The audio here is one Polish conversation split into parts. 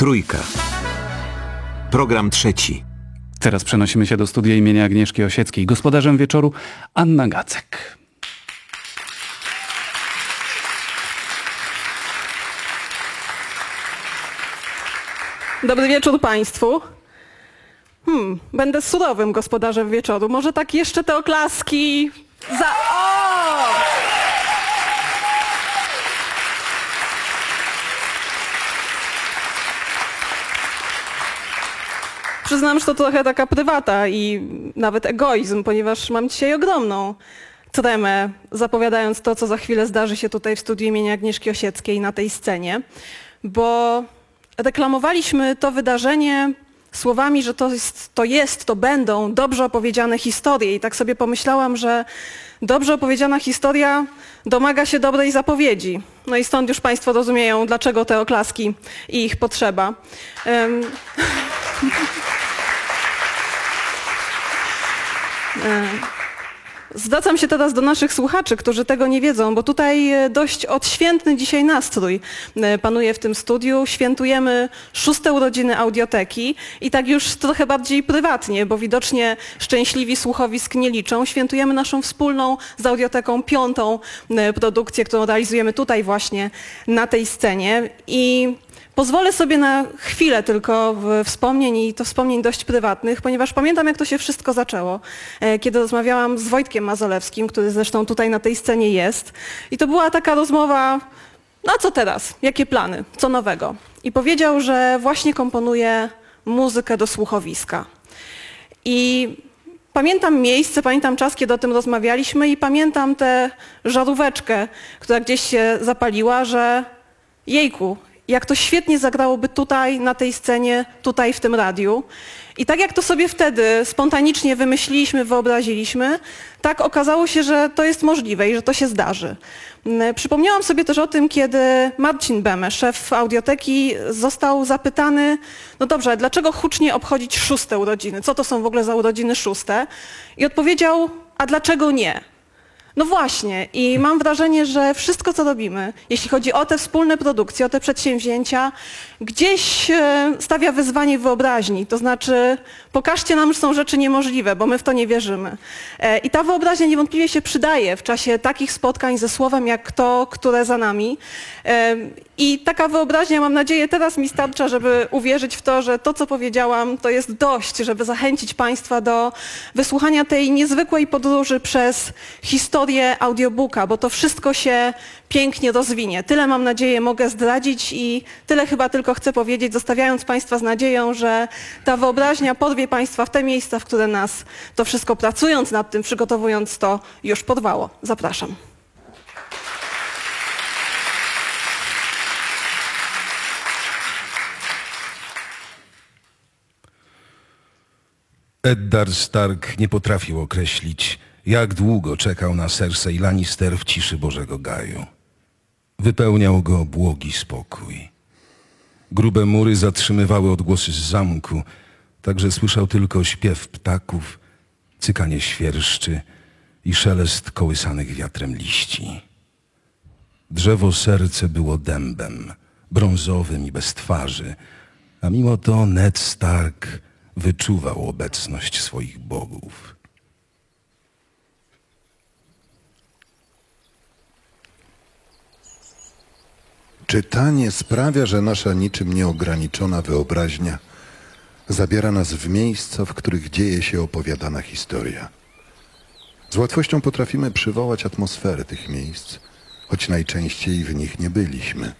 Trójka. Program trzeci. Teraz przenosimy się do studia imienia Agnieszki Osieckiej. Gospodarzem wieczoru Anna Gacek. Dobry wieczór Państwu. Hmm, będę surowym gospodarzem wieczoru. Może tak jeszcze te oklaski za... Przyznam, że to trochę taka prywata i nawet egoizm, ponieważ mam dzisiaj ogromną tremę, zapowiadając to, co za chwilę zdarzy się tutaj w studiu imienia Agnieszki Osieckiej na tej scenie, bo reklamowaliśmy to wydarzenie słowami, że to jest, to jest, to będą dobrze opowiedziane historie. I tak sobie pomyślałam, że dobrze opowiedziana historia domaga się dobrej zapowiedzi. No i stąd już Państwo rozumieją, dlaczego te oklaski i ich potrzeba. Um. Zwracam się teraz do naszych słuchaczy, którzy tego nie wiedzą, bo tutaj e, dość odświętny dzisiaj nastrój e, panuje w tym studiu. Świętujemy szóste urodziny audioteki i tak już trochę bardziej prywatnie, bo widocznie szczęśliwi słuchowisk nie liczą. Świętujemy naszą wspólną z audioteką piątą e, produkcję, którą realizujemy tutaj właśnie na tej scenie. I Pozwolę sobie na chwilę tylko wspomnień i to wspomnień dość prywatnych, ponieważ pamiętam jak to się wszystko zaczęło, e, kiedy rozmawiałam z Wojtkiem Mazolewskim, który zresztą tutaj na tej scenie jest. I to była taka rozmowa, no co teraz, jakie plany, co nowego. I powiedział, że właśnie komponuje muzykę do słuchowiska. I pamiętam miejsce, pamiętam czas, kiedy o tym rozmawialiśmy i pamiętam tę żaróweczkę, która gdzieś się zapaliła, że jejku, jak to świetnie zagrałoby tutaj, na tej scenie, tutaj w tym radiu. I tak jak to sobie wtedy spontanicznie wymyśliliśmy, wyobraziliśmy, tak okazało się, że to jest możliwe i że to się zdarzy. Mm, przypomniałam sobie też o tym, kiedy Marcin Beme, szef audioteki, został zapytany, no dobrze, dlaczego hucznie obchodzić szóste urodziny? Co to są w ogóle za urodziny szóste? I odpowiedział, a dlaczego nie? No właśnie i mam wrażenie, że wszystko co robimy, jeśli chodzi o te wspólne produkcje, o te przedsięwzięcia, gdzieś e, stawia wyzwanie wyobraźni. To znaczy pokażcie nam, że są rzeczy niemożliwe, bo my w to nie wierzymy. E, I ta wyobraźnia niewątpliwie się przydaje w czasie takich spotkań ze słowem jak to, które za nami. I taka wyobraźnia, mam nadzieję, teraz mi starcza, żeby uwierzyć w to, że to, co powiedziałam, to jest dość, żeby zachęcić Państwa do wysłuchania tej niezwykłej podróży przez historię audiobooka, bo to wszystko się pięknie rozwinie. Tyle mam nadzieję mogę zdradzić i tyle chyba tylko chcę powiedzieć, zostawiając Państwa z nadzieją, że ta wyobraźnia podwie Państwa w te miejsca, w które nas to wszystko pracując nad tym, przygotowując to już podwało. Zapraszam. Eddard Stark nie potrafił określić, jak długo czekał na Cersei Lannister w ciszy Bożego Gaju. Wypełniał go błogi spokój. Grube mury zatrzymywały odgłosy z zamku, także słyszał tylko śpiew ptaków, cykanie świerszczy i szelest kołysanych wiatrem liści. Drzewo serce było dębem, brązowym i bez twarzy, a mimo to Ned Stark wyczuwał obecność swoich bogów. Czytanie sprawia, że nasza niczym nieograniczona wyobraźnia zabiera nas w miejsca, w których dzieje się opowiadana historia. Z łatwością potrafimy przywołać atmosferę tych miejsc, choć najczęściej w nich nie byliśmy.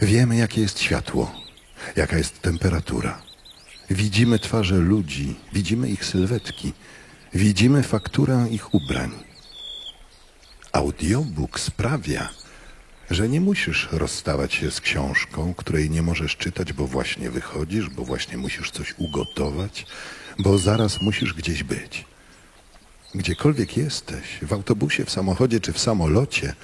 Wiemy, jakie jest światło, jaka jest temperatura. Widzimy twarze ludzi, widzimy ich sylwetki, widzimy fakturę ich ubrań. Audiobook sprawia, że nie musisz rozstawać się z książką, której nie możesz czytać, bo właśnie wychodzisz, bo właśnie musisz coś ugotować, bo zaraz musisz gdzieś być. Gdziekolwiek jesteś, w autobusie, w samochodzie czy w samolocie,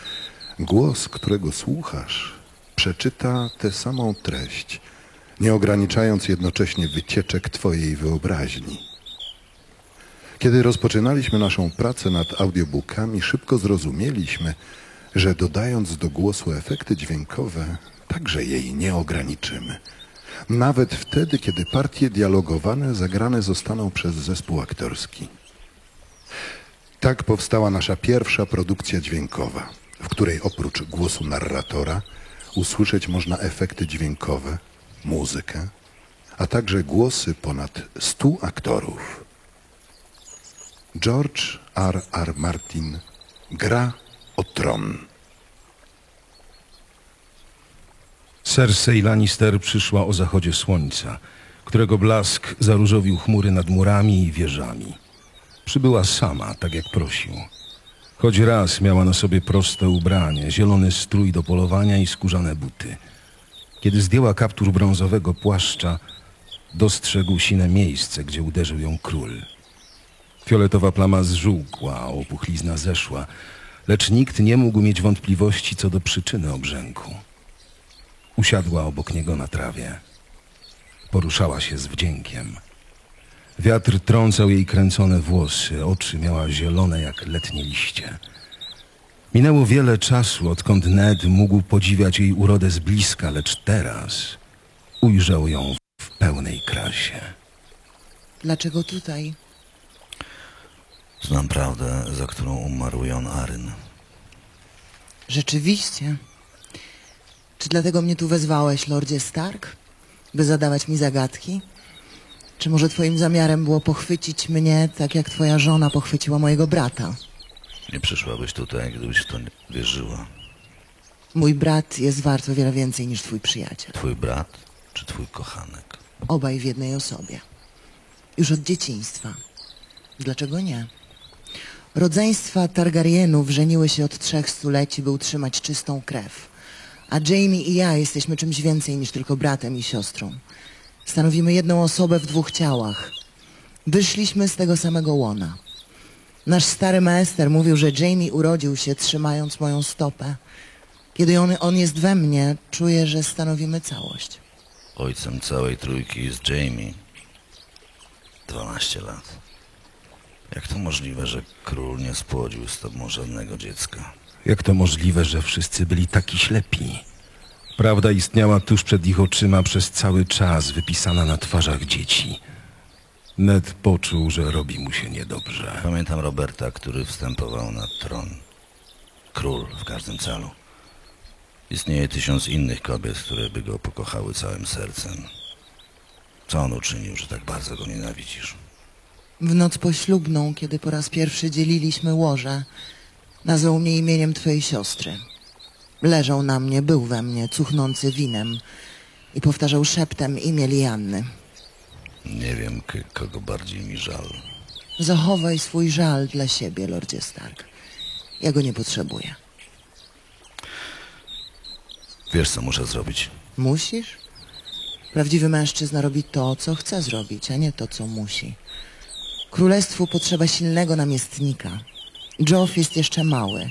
głos, którego słuchasz, przeczyta tę samą treść, nie ograniczając jednocześnie wycieczek Twojej wyobraźni. Kiedy rozpoczynaliśmy naszą pracę nad audiobookami, szybko zrozumieliśmy, że dodając do głosu efekty dźwiękowe, także jej nie ograniczymy. Nawet wtedy, kiedy partie dialogowane zagrane zostaną przez zespół aktorski. Tak powstała nasza pierwsza produkcja dźwiękowa, w której oprócz głosu narratora usłyszeć można efekty dźwiękowe, muzykę, a także głosy ponad stu aktorów. George R. R. Martin gra o tron. Cersei Lannister przyszła o zachodzie słońca, którego blask zaróżowił chmury nad murami i wieżami. Przybyła sama, tak jak prosił. Choć raz miała na sobie proste ubranie, zielony strój do polowania i skórzane buty. Kiedy zdjęła kaptur brązowego płaszcza, dostrzegł sine miejsce, gdzie uderzył ją król. Fioletowa plama zżółkła, a opuchlizna zeszła, lecz nikt nie mógł mieć wątpliwości co do przyczyny obrzęku. Usiadła obok niego na trawie. Poruszała się z wdziękiem. Wiatr trącał jej kręcone włosy, oczy miała zielone jak letnie liście. Minęło wiele czasu, odkąd Ned mógł podziwiać jej urodę z bliska, lecz teraz ujrzał ją w pełnej krasie. Dlaczego tutaj? Znam prawdę, za którą umarł Jon Aryn. Rzeczywiście. Czy dlatego mnie tu wezwałeś, Lordzie Stark? By zadawać mi zagadki? Czy może twoim zamiarem było pochwycić mnie, tak jak twoja żona pochwyciła mojego brata? Nie przyszłabyś tutaj, gdybyś w to nie wierzyła. Mój brat jest wart o wiele więcej niż twój przyjaciel. Twój brat czy twój kochanek? Obaj w jednej osobie. Już od dzieciństwa. Dlaczego nie? Rodzeństwa Targaryenów żeniły się od trzech stuleci, by utrzymać czystą krew. A Jamie i ja jesteśmy czymś więcej niż tylko bratem i siostrą. Stanowimy jedną osobę w dwóch ciałach. Wyszliśmy z tego samego łona. Nasz stary maester mówił, że Jamie urodził się trzymając moją stopę. Kiedy on, on jest we mnie, czuję, że stanowimy całość. Ojcem całej trójki jest Jamie. 12 lat. Jak to możliwe, że król nie spłodził z tobą żadnego dziecka? Jak to możliwe, że wszyscy byli taki ślepi? Prawda istniała tuż przed ich oczyma przez cały czas, wypisana na twarzach dzieci. Ned poczuł, że robi mu się niedobrze. Pamiętam Roberta, który wstępował na tron. Król w każdym celu. Istnieje tysiąc innych kobiet, które by go pokochały całym sercem. Co on uczynił, że tak bardzo go nienawidzisz? W noc poślubną, kiedy po raz pierwszy dzieliliśmy łoże, nazwał mnie imieniem twojej siostry. Leżał na mnie, był we mnie, cuchnący winem i powtarzał szeptem imię Lianny. Nie wiem, kogo bardziej mi żal. Zachowaj swój żal dla siebie, Lordzie Stark. Ja go nie potrzebuję. Wiesz, co muszę zrobić? Musisz? Prawdziwy mężczyzna robi to, co chce zrobić, a nie to, co musi. Królestwu potrzeba silnego namiestnika. Joff jest jeszcze mały.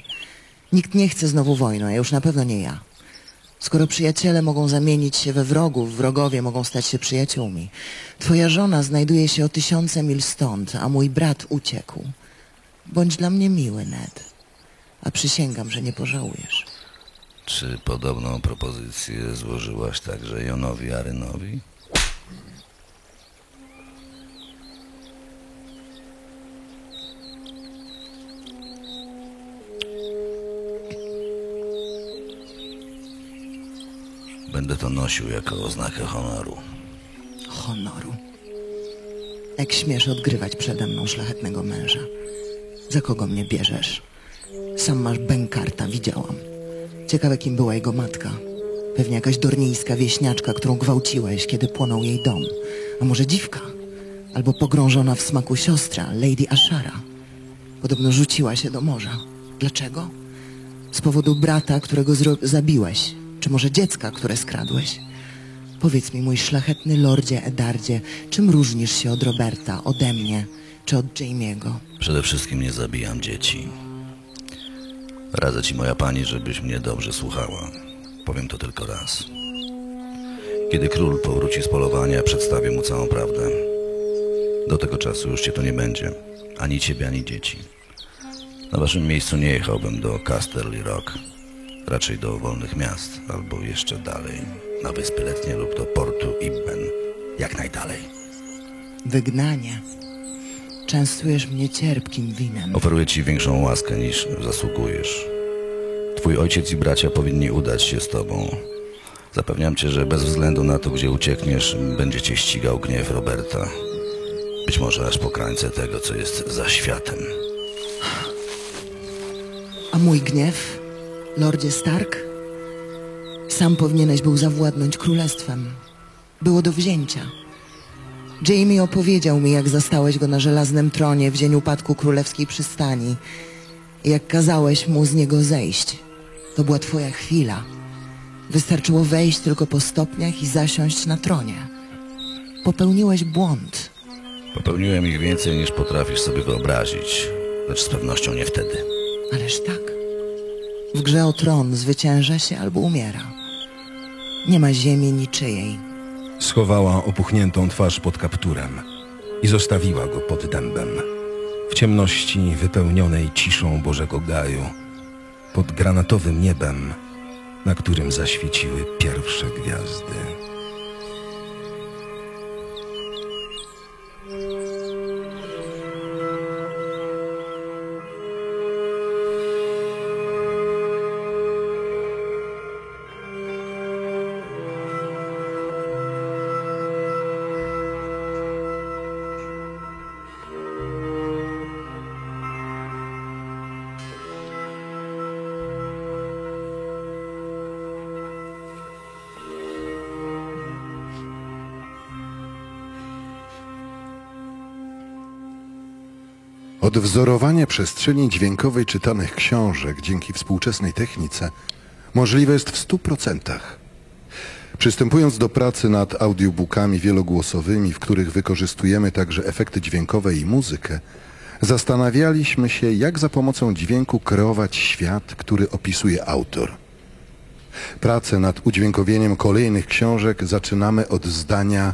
Nikt nie chce znowu wojny, a już na pewno nie ja. Skoro przyjaciele mogą zamienić się we wrogów, wrogowie mogą stać się przyjaciółmi. Twoja żona znajduje się o tysiące mil stąd, a mój brat uciekł. Bądź dla mnie miły, Ned. A przysięgam, że nie pożałujesz. Czy podobną propozycję złożyłaś także Jonowi Arynowi? Będę to nosił jako oznakę honoru. honoru. Jak śmiesz odgrywać przede mną szlachetnego męża? Za kogo mnie bierzesz? Sam masz bękarta, widziałam. Ciekawe, kim była jego matka. Pewnie jakaś dorniejska wieśniaczka, którą gwałciłeś, kiedy płonął jej dom. A może dziwka? Albo pogrążona w smaku siostra, Lady Ashara. Podobno rzuciła się do morza. Dlaczego? Z powodu brata, którego zabiłeś. Czy może dziecka, które skradłeś? Powiedz mi, mój szlachetny lordzie Edardzie, czym różnisz się od Roberta, ode mnie, czy od Jamie'ego? Przede wszystkim nie zabijam dzieci. Radzę ci, moja pani, żebyś mnie dobrze słuchała. Powiem to tylko raz. Kiedy król powróci z polowania, przedstawię mu całą prawdę. Do tego czasu już cię tu nie będzie. Ani ciebie, ani dzieci. Na waszym miejscu nie jechałbym do Casterly Rock. Raczej do wolnych miast, albo jeszcze dalej, na Wyspy Letnie lub do portu Ibben. jak najdalej. Wygnanie. Częstujesz mnie cierpkim winem. Oferuję ci większą łaskę niż zasługujesz. Twój ojciec i bracia powinni udać się z tobą. Zapewniam cię, że bez względu na to, gdzie uciekniesz, będzie cię ścigał gniew Roberta. Być może aż po krańce tego, co jest za światem. A mój gniew, lordzie Stark? Sam powinieneś był zawładnąć królestwem. Było do wzięcia. Jamie opowiedział mi, jak zastałeś go na żelaznym tronie w dzień upadku królewskiej przystani i jak kazałeś mu z niego zejść. To była twoja chwila. Wystarczyło wejść tylko po stopniach i zasiąść na tronie. Popełniłeś błąd. Popełniłem ich więcej niż potrafisz sobie wyobrazić, lecz z pewnością nie wtedy. Ależ tak. W grze o tron zwycięża się albo umiera. Nie ma ziemi niczyjej. Schowała opuchniętą twarz pod kapturem i zostawiła go pod dębem. W ciemności wypełnionej ciszą Bożego Gaju, pod granatowym niebem, na którym zaświeciły pierwsze gwiazdy. Odwzorowanie przestrzeni dźwiękowej czytanych książek dzięki współczesnej technice możliwe jest w stu procentach. Przystępując do pracy nad audiobookami wielogłosowymi, w których wykorzystujemy także efekty dźwiękowe i muzykę, zastanawialiśmy się, jak za pomocą dźwięku kreować świat, który opisuje autor. Pracę nad udźwiękowieniem kolejnych książek zaczynamy od zdania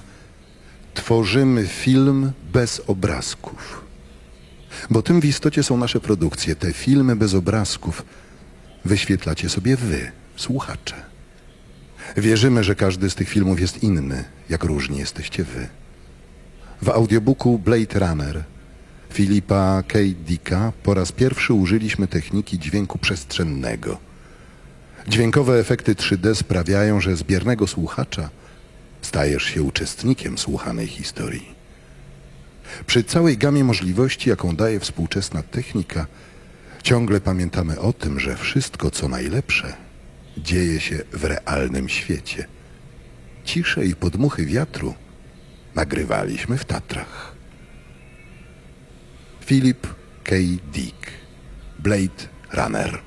Tworzymy film bez obrazków. Bo tym w istocie są nasze produkcje, te filmy bez obrazków. Wyświetlacie sobie wy, słuchacze. Wierzymy, że każdy z tych filmów jest inny, jak różni jesteście wy. W audiobooku Blade Runner Filipa K. Dicka po raz pierwszy użyliśmy techniki dźwięku przestrzennego. Dźwiękowe efekty 3D sprawiają, że z biernego słuchacza stajesz się uczestnikiem słuchanej historii. Przy całej gamie możliwości, jaką daje współczesna technika, ciągle pamiętamy o tym, że wszystko, co najlepsze, dzieje się w realnym świecie. Cisze i podmuchy wiatru nagrywaliśmy w Tatrach. Philip K. Dick, Blade Runner.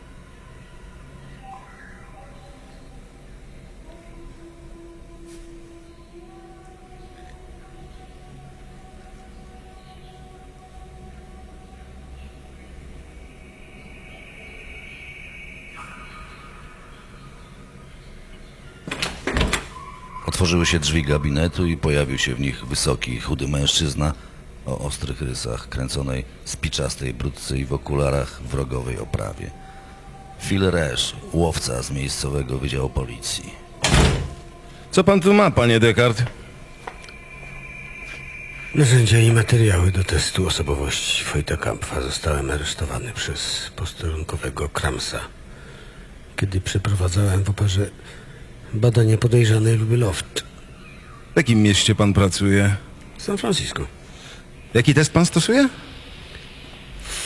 Otworzyły się drzwi gabinetu i pojawił się w nich wysoki, chudy mężczyzna o ostrych rysach, kręconej spiczastej brudce i w okularach w rogowej oprawie. Phil Resz, łowca z miejscowego wydziału policji. Co pan tu ma, panie Descartes? Narzędzia i materiały do testu osobowości Wojta Kampfa zostałem aresztowany przez posterunkowego Kramsa, kiedy przeprowadzałem w operze badanie podejrzanej Luby Loft W jakim mieście pan pracuje? w San Francisco. Jaki test pan stosuje?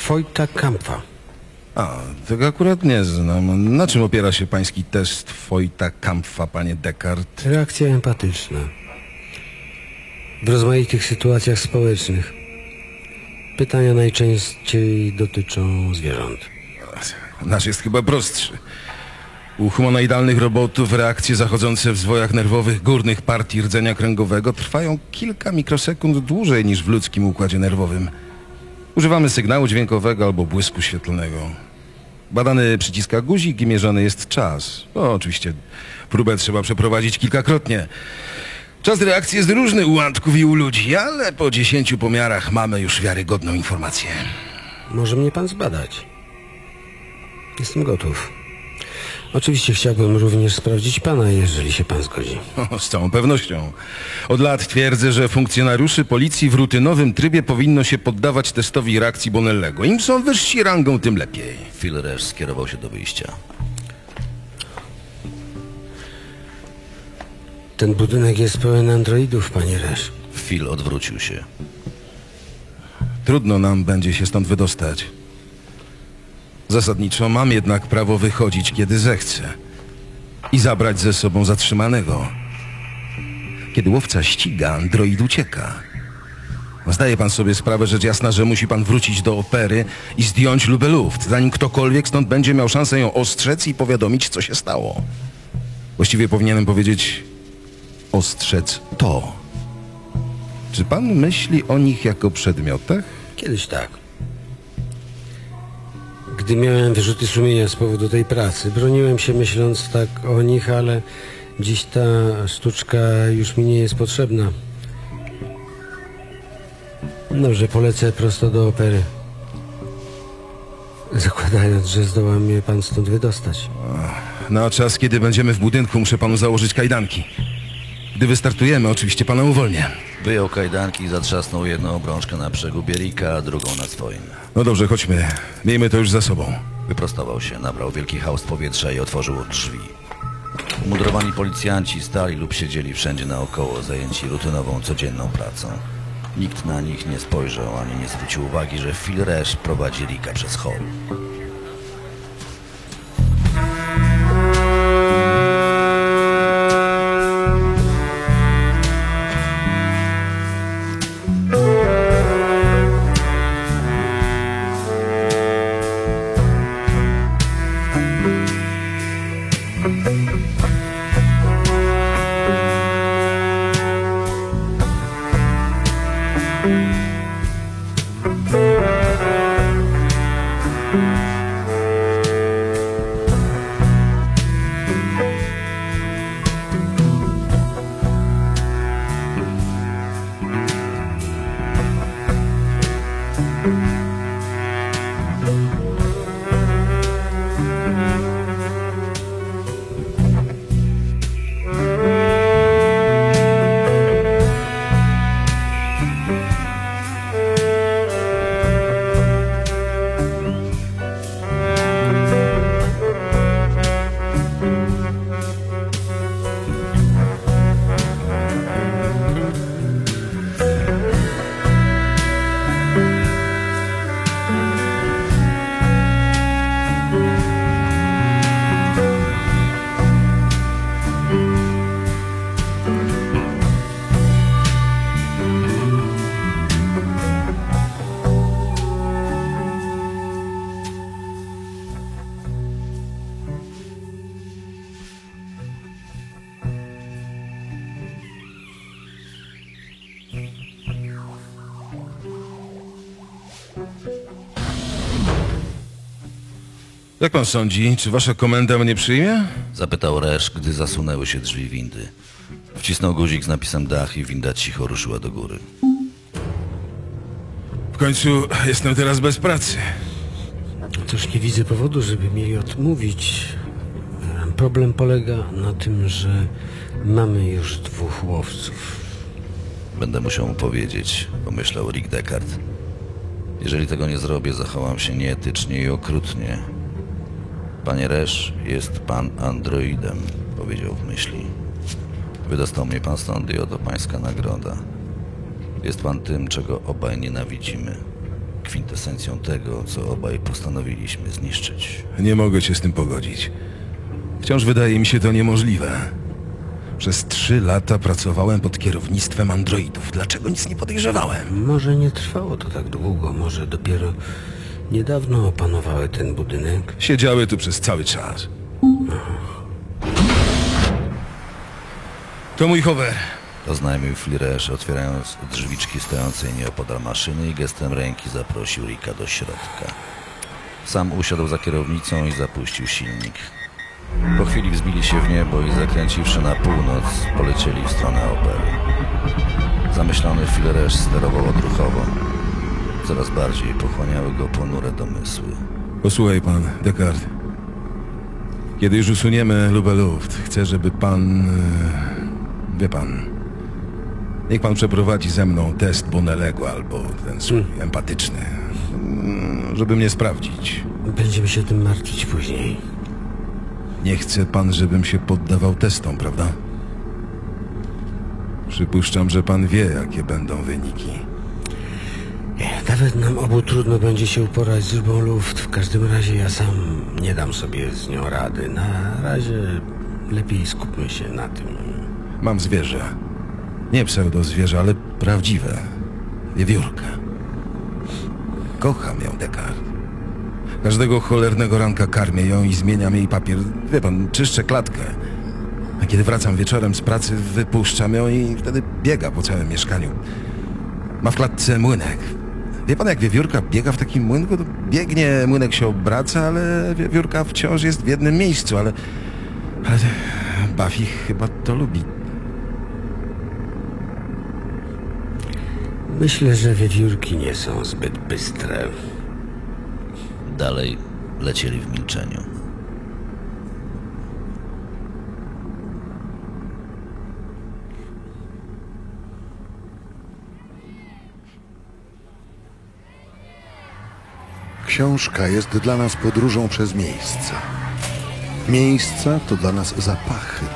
Wojta Kampfa. A, tego akurat nie znam. Na czym opiera się pański test Wojta Kampfa, panie Descartes? Reakcja empatyczna. W rozmaitych sytuacjach społecznych. Pytania najczęściej dotyczą zwierząt. Nasz jest chyba prostszy. U humanoidalnych robotów reakcje zachodzące w zwojach nerwowych górnych partii rdzenia kręgowego trwają kilka mikrosekund dłużej niż w ludzkim układzie nerwowym. Używamy sygnału dźwiękowego albo błysku świetlnego. Badany przyciska guzik i mierzony jest czas. No, oczywiście próbę trzeba przeprowadzić kilkakrotnie. Czas reakcji jest różny u antków i u ludzi, ale po dziesięciu pomiarach mamy już wiarygodną informację. Może mnie pan zbadać. Jestem gotów. Oczywiście chciałbym również sprawdzić pana, jeżeli się pan zgodzi. O, z całą pewnością. Od lat twierdzę, że funkcjonariuszy policji w rutynowym trybie powinno się poddawać testowi reakcji Bonellego. Im są wyżsi rangą, tym lepiej. Phil Resch skierował się do wyjścia. Ten budynek jest pełen androidów, panie Resz. Phil odwrócił się. Trudno nam będzie się stąd wydostać. Zasadniczo mam jednak prawo wychodzić, kiedy zechcę. I zabrać ze sobą zatrzymanego. Kiedy łowca ściga, android ucieka. Zdaje pan sobie sprawę, rzecz jasna, że musi pan wrócić do opery i zdjąć lubę luft, zanim ktokolwiek stąd będzie miał szansę ją ostrzec i powiadomić, co się stało. Właściwie powinienem powiedzieć ostrzec to. Czy pan myśli o nich jako przedmiotach? Kiedyś tak. Gdy miałem wyrzuty sumienia z powodu tej pracy, broniłem się myśląc tak o nich, ale dziś ta sztuczka już mi nie jest potrzebna. Dobrze, polecę prosto do opery. Zakładając, że zdoła mnie pan stąd wydostać. Na czas, kiedy będziemy w budynku, muszę panu założyć kajdanki. Gdy wystartujemy, oczywiście pana uwolnię. Wyjął kajdanki i zatrzasnął jedną obrączkę na brzegu Bierika, a drugą na swoim. No dobrze, chodźmy. Miejmy to już za sobą. Wyprostował się, nabrał wielki haust powietrza i otworzył drzwi. Umudrowani policjanci stali lub siedzieli wszędzie naokoło, zajęci rutynową, codzienną pracą. Nikt na nich nie spojrzał ani nie zwrócił uwagi, że Phil Resch prowadzi Rika przez hol. Jak pan sądzi, czy wasza komenda mnie przyjmie? Zapytał Resch, gdy zasunęły się drzwi windy. Wcisnął guzik z napisem dach i winda cicho ruszyła do góry. W końcu jestem teraz bez pracy. Cóż, nie widzę powodu, żeby mieli odmówić. Problem polega na tym, że mamy już dwóch łowców. Będę musiał mu powiedzieć, pomyślał Rick Deckard. Jeżeli tego nie zrobię, zachowam się nieetycznie i okrutnie. Panie Resz, jest pan androidem, powiedział w myśli. Wydostał mnie pan stąd i oto pańska nagroda. Jest pan tym, czego obaj nienawidzimy. Kwintesencją tego, co obaj postanowiliśmy zniszczyć. Nie mogę się z tym pogodzić. Wciąż wydaje mi się to niemożliwe. Przez trzy lata pracowałem pod kierownictwem androidów. Dlaczego nic nie podejrzewałem? Może nie trwało to tak długo, może dopiero niedawno opanowały ten budynek. Siedziały tu przez cały czas. To mój hover. Oznajmił Fliresz, otwierając drzwiczki stojącej nieopodal maszyny i gestem ręki zaprosił Rika do środka. Sam usiadł za kierownicą i zapuścił silnik. Po chwili wzbili się w niebo i zakręciwszy na północ, polecieli w stronę opery. Zamyślony Fliresz sterował odruchowo. Coraz bardziej pochłaniały go ponure domysły. Posłuchaj pan, Descartes. Kiedy już usuniemy lubę luft, chcę, żeby pan... e, Wie pan... Niech pan przeprowadzi ze mną test Bonelego albo ten swój empatyczny. Mm, Żeby mnie sprawdzić. Będziemy się tym martwić później. Nie chce pan, żebym się poddawał testom, prawda? Przypuszczam, że pan wie, jakie będą wyniki. Nawet nam obu trudno będzie się uporać z lubą luft. W każdym razie ja sam nie dam sobie z nią rady. Na razie lepiej skupmy się na tym. Mam zwierzę. Nie pseudo-zwierzę, ale prawdziwe. Wiewiórkę. Kocham ją, Descartes. Każdego cholernego ranka karmię ją i zmieniam jej papier. Wie pan, czyszczę klatkę. A kiedy wracam wieczorem z pracy, wypuszczam ją i wtedy biega po całym mieszkaniu. Ma w klatce młynek. Wie pan, jak wiewiórka biega w takim młynku, to biegnie, młynek się obraca, ale wiewiórka wciąż jest w jednym miejscu, ale... Ale Buffy chyba to lubi. Myślę, że wiewiórki nie są zbyt bystre. Dalej lecieli w milczeniu. Książka jest dla nas podróżą przez miejsca. Miejsca to dla nas zapachy.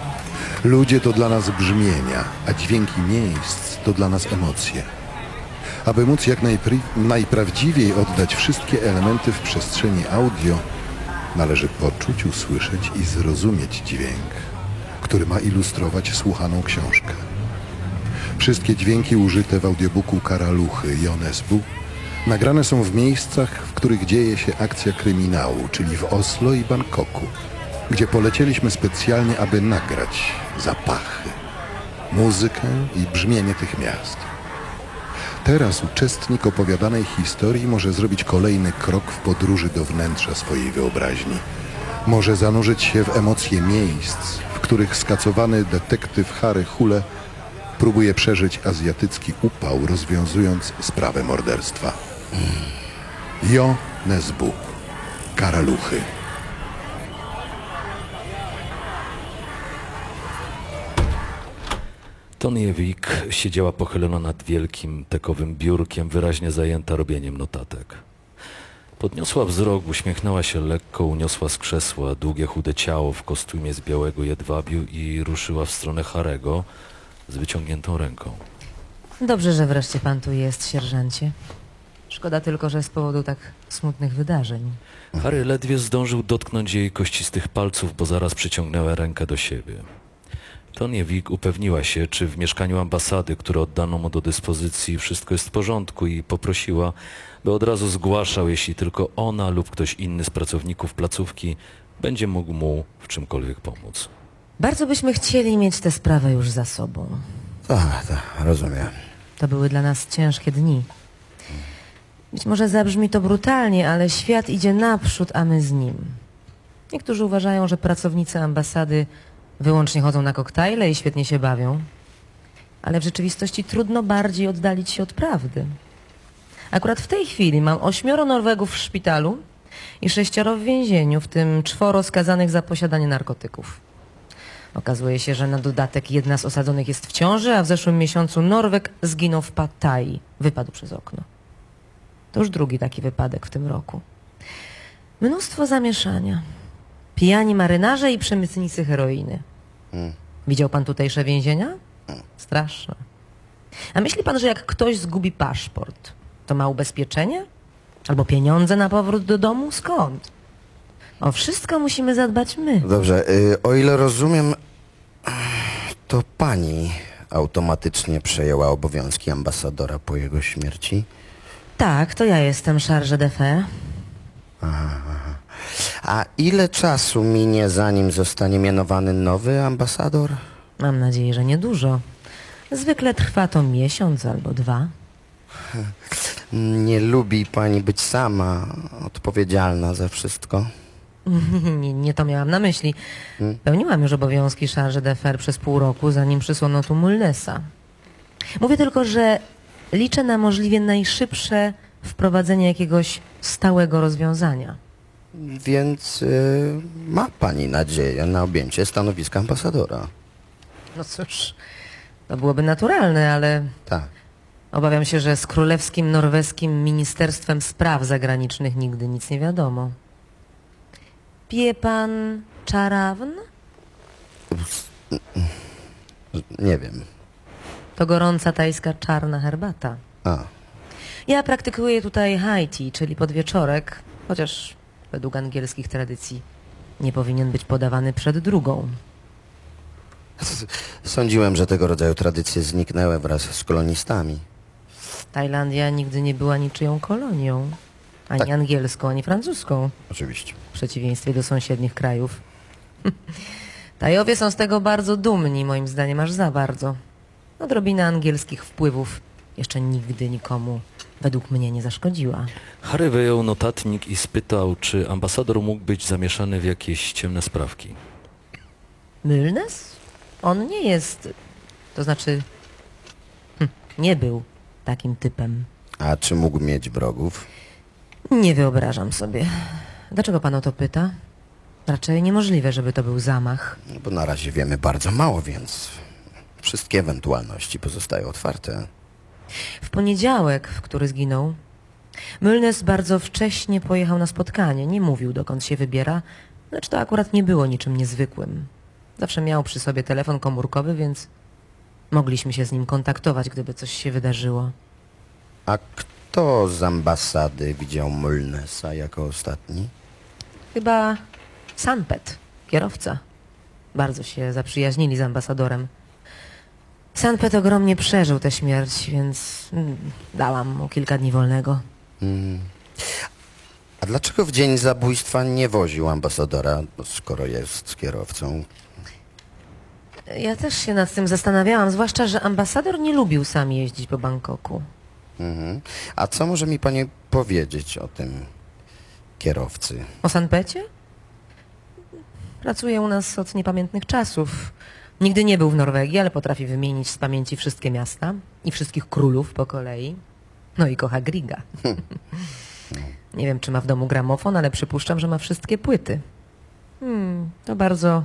Ludzie to dla nas brzmienia, a dźwięki miejsc to dla nas emocje. Aby móc jak najprawdziwiej oddać wszystkie elementy w przestrzeni audio, należy poczuć, usłyszeć i zrozumieć dźwięk, który ma ilustrować słuchaną książkę. Wszystkie dźwięki użyte w audiobooku Karaluchy Jonesbu nagrane są w miejscach, w których dzieje się akcja kryminału, czyli w Oslo i Bangkoku, gdzie polecieliśmy specjalnie, aby nagrać zapachy, muzykę i brzmienie tych miast. Teraz uczestnik opowiadanej historii może zrobić kolejny krok w podróży do wnętrza swojej wyobraźni. Może zanurzyć się w emocje miejsc, w których skacowany detektyw Harry Hule próbuje przeżyć azjatycki upał, rozwiązując sprawę morderstwa. Jo Nesbu. Karaluchy. Toniewik siedziała pochylona nad wielkim tekowym biurkiem, wyraźnie zajęta robieniem notatek. Podniosła wzrok, uśmiechnęła się lekko, uniosła z krzesła długie chude ciało w kostiumie z białego jedwabiu i ruszyła w stronę Harego z wyciągniętą ręką. Dobrze, że wreszcie pan tu jest, sierżancie. Szkoda tylko, że z powodu tak smutnych wydarzeń. Harry ledwie zdążył dotknąć jej kościstych palców, bo zaraz przyciągnęła rękę do siebie. Toniewik upewniła się, czy w mieszkaniu ambasady, które oddano mu do dyspozycji, wszystko jest w porządku i poprosiła, by od razu zgłaszał, jeśli tylko ona lub ktoś inny z pracowników placówki będzie mógł mu w czymkolwiek pomóc. Bardzo byśmy chcieli mieć tę sprawę już za sobą. Tak, tak, rozumiem. To były dla nas ciężkie dni. Być może zabrzmi to brutalnie, ale świat idzie naprzód, a my z nim. Niektórzy uważają, że pracownicy ambasady wyłącznie chodzą na koktajle i świetnie się bawią. Ale w rzeczywistości trudno bardziej oddalić się od prawdy. Akurat w tej chwili mam ośmioro Norwegów w szpitalu i sześcioro w więzieniu, w tym czworo skazanych za posiadanie narkotyków. Okazuje się, że na dodatek jedna z osadzonych jest w ciąży, a w zeszłym miesiącu Norweg zginął w Pattaji. Wypadł przez okno. To już drugi taki wypadek w tym roku. Mnóstwo zamieszania. Pijani marynarze i przemytnicy heroiny. Widział pan tutejsze więzienia? Straszne. A myśli pan, że jak ktoś zgubi paszport, to ma ubezpieczenie? Albo pieniądze na powrót do domu? Skąd? O wszystko musimy zadbać my. Dobrze, y, o ile rozumiem, to pani automatycznie przejęła obowiązki ambasadora po jego śmierci? Tak, to ja jestem charge d'affaires. A ile czasu minie, zanim zostanie mianowany nowy ambasador? Mam nadzieję, że niedużo. Zwykle trwa to miesiąc albo dwa. Nie lubi pani być sama odpowiedzialna za wszystko? nie, nie to miałam na myśli. Pełniłam już obowiązki charge d'affaires przez pół roku, zanim przysłano tu Mullesa. Mówię tylko, że liczę na możliwie najszybsze wprowadzenie jakiegoś stałego rozwiązania. Więc y, ma pani nadzieję na objęcie stanowiska ambasadora. No cóż, to byłoby naturalne, ale Tak. obawiam się, że z królewskim norweskim Ministerstwem Spraw Zagranicznych nigdy nic nie wiadomo. Pije pan czarawn? Nie wiem. To gorąca tajska czarna herbata. A, Ja praktykuję tutaj Haiti, czyli podwieczorek, chociaż według angielskich tradycji nie powinien być podawany przed drugą. sądziłem, że tego rodzaju tradycje zniknęły wraz z kolonistami. Tajlandia nigdy nie była niczyją kolonią. Ani Tak. angielską, ani francuską. Oczywiście. W przeciwieństwie do sąsiednich krajów. Tajowie są z tego bardzo dumni, moim zdaniem aż za bardzo. Odrobina angielskich wpływów jeszcze nigdy nikomu, według mnie, nie zaszkodziła. Harry wyjął notatnik i spytał, czy ambasador mógł być zamieszany w jakieś ciemne sprawki. Milnes? On nie jest... To znaczy... Hm, nie był takim typem. A czy mógł mieć wrogów? Nie wyobrażam sobie. Dlaczego pan o to pyta? Raczej niemożliwe, żeby to był zamach. No Bo na razie wiemy bardzo mało, więc wszystkie ewentualności pozostają otwarte. W poniedziałek, w który zginął, Milnes bardzo wcześnie pojechał na spotkanie. Nie mówił, dokąd się wybiera, lecz to akurat nie było niczym niezwykłym. Zawsze miał przy sobie telefon komórkowy, więc mogliśmy się z nim kontaktować, gdyby coś się wydarzyło. A kto z ambasady widział Molnesa jako ostatni? Chyba Sanpet, kierowca. Bardzo się zaprzyjaźnili z ambasadorem. Sanpet ogromnie przeżył tę śmierć, więc mm, dałam mu kilka dni wolnego. Mm. A dlaczego w dzień zabójstwa nie woził ambasadora, skoro jest kierowcą? Ja też się nad tym zastanawiałam, zwłaszcza, że ambasador nie lubił sam jeździć po Bangkoku. Mhm. A co może mi pani powiedzieć o tym kierowcy? O Sanpecie? Pracuje u nas od niepamiętnych czasów. Nigdy nie był w Norwegii, ale potrafi wymienić z pamięci wszystkie miasta i wszystkich królów po kolei. No i kocha Griga. nie wiem, czy ma w domu gramofon, ale przypuszczam, że ma wszystkie płyty. Hmm, to bardzo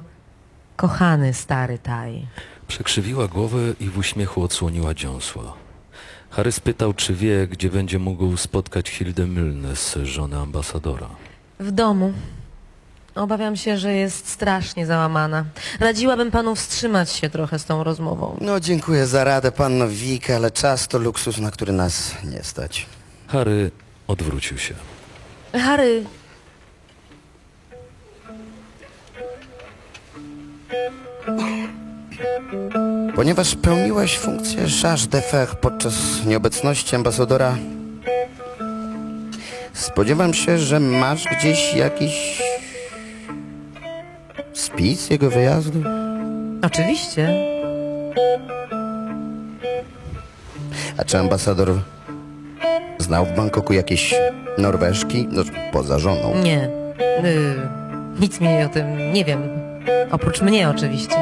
kochany stary Taj. Przekrzywiła głowę i w uśmiechu odsłoniła dziąsła. Harry spytał, czy wie, gdzie będzie mógł spotkać Hildę Milnes, żonę ambasadora. W domu. Obawiam się, że jest strasznie załamana. Radziłabym panu wstrzymać się trochę z tą rozmową. No dziękuję za radę, panno Wik, ale czas to luksus, na który nas nie stać. Harry odwrócił się. Harry, Ponieważ pełniłeś funkcję charge d'affaires podczas nieobecności ambasadora, spodziewam się, że masz gdzieś jakiś spis jego wyjazdu? oczywiście. A czy ambasador znał w Bangkoku jakieś Norweżki? No, poza żoną. Nie. Y, nic mi o tym nie wiem. Oprócz mnie oczywiście.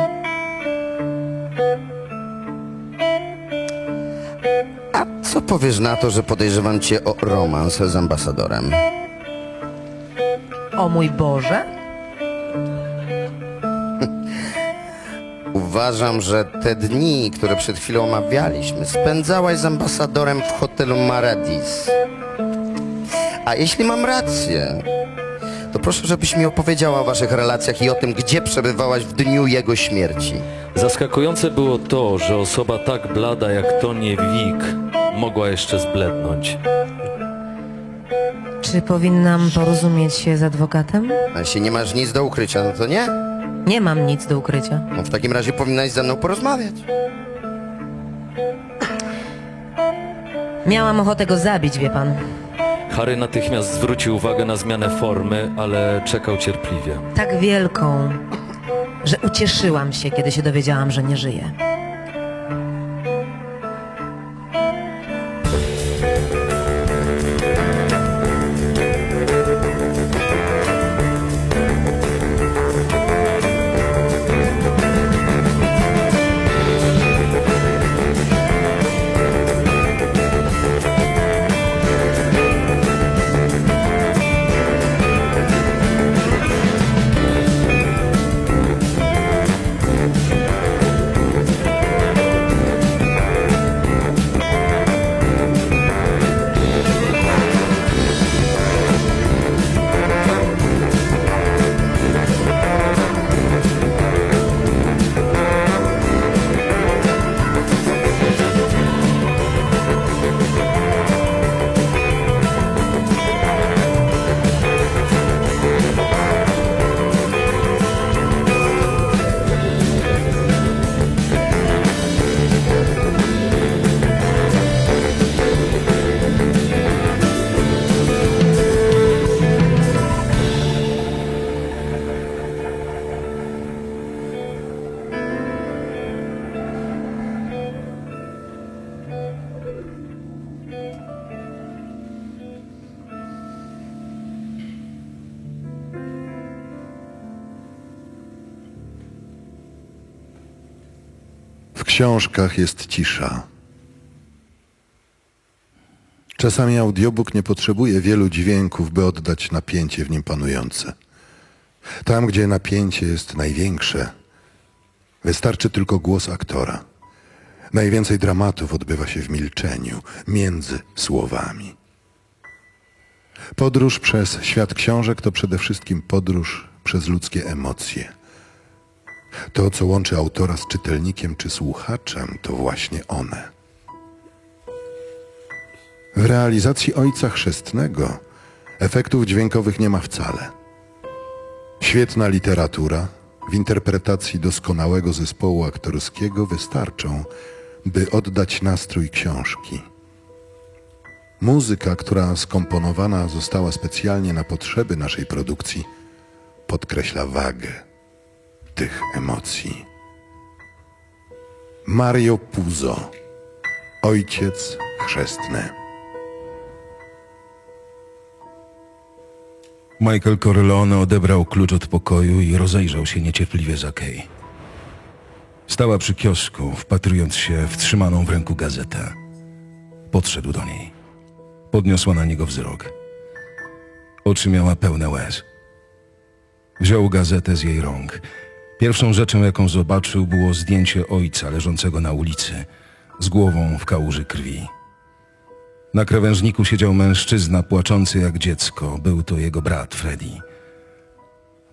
A co powiesz na to, że podejrzewam cię o romans z ambasadorem? O mój Boże? Uważam, że te dni, które przed chwilą omawialiśmy, spędzałaś z ambasadorem w hotelu Maradis. A jeśli mam rację, to proszę, żebyś mi opowiedziała o waszych relacjach i o tym, gdzie przebywałaś w dniu jego śmierci. Zaskakujące było to, że osoba tak blada jak Tonie Wik mogła jeszcze zblednąć. Czy powinnam porozumieć się z adwokatem? A jeśli nie masz nic do ukrycia, no to nie. Nie mam nic do ukrycia. No w takim razie powinnaś ze mną porozmawiać. Miałam ochotę go zabić, wie pan. Harry natychmiast zwrócił uwagę na zmianę formy, ale czekał cierpliwie. Tak wielką, że ucieszyłam się, kiedy się dowiedziałam, że nie żyje. Książkach jest cisza. Czasami audiobook nie potrzebuje wielu dźwięków, by oddać napięcie w nim panujące. Tam, gdzie napięcie jest największe, wystarczy tylko głos aktora. Najwięcej dramatów odbywa się w milczeniu, między słowami. Podróż przez świat książek to przede wszystkim podróż przez ludzkie emocje. To, co łączy autora z czytelnikiem czy słuchaczem, to właśnie one. W realizacji Ojca Chrzestnego efektów dźwiękowych nie ma wcale. Świetna literatura w interpretacji doskonałego zespołu aktorskiego wystarczą, by oddać nastrój książki. Muzyka, która skomponowana została specjalnie na potrzeby naszej produkcji, podkreśla wagę tych emocji. Mario Puzo, ojciec chrzestny. Michael Corleone odebrał klucz od pokoju i rozejrzał się niecierpliwie za Kay. Stała przy kiosku, wpatrując się w trzymaną w ręku gazetę. Podszedł do niej. Podniosła na niego wzrok. Oczy miała pełne łez. Wziął gazetę z jej rąk. Pierwszą rzeczą, jaką zobaczył, było zdjęcie ojca leżącego na ulicy, z głową w kałuży krwi. Na krawężniku siedział mężczyzna płaczący jak dziecko. Był to jego brat Freddy.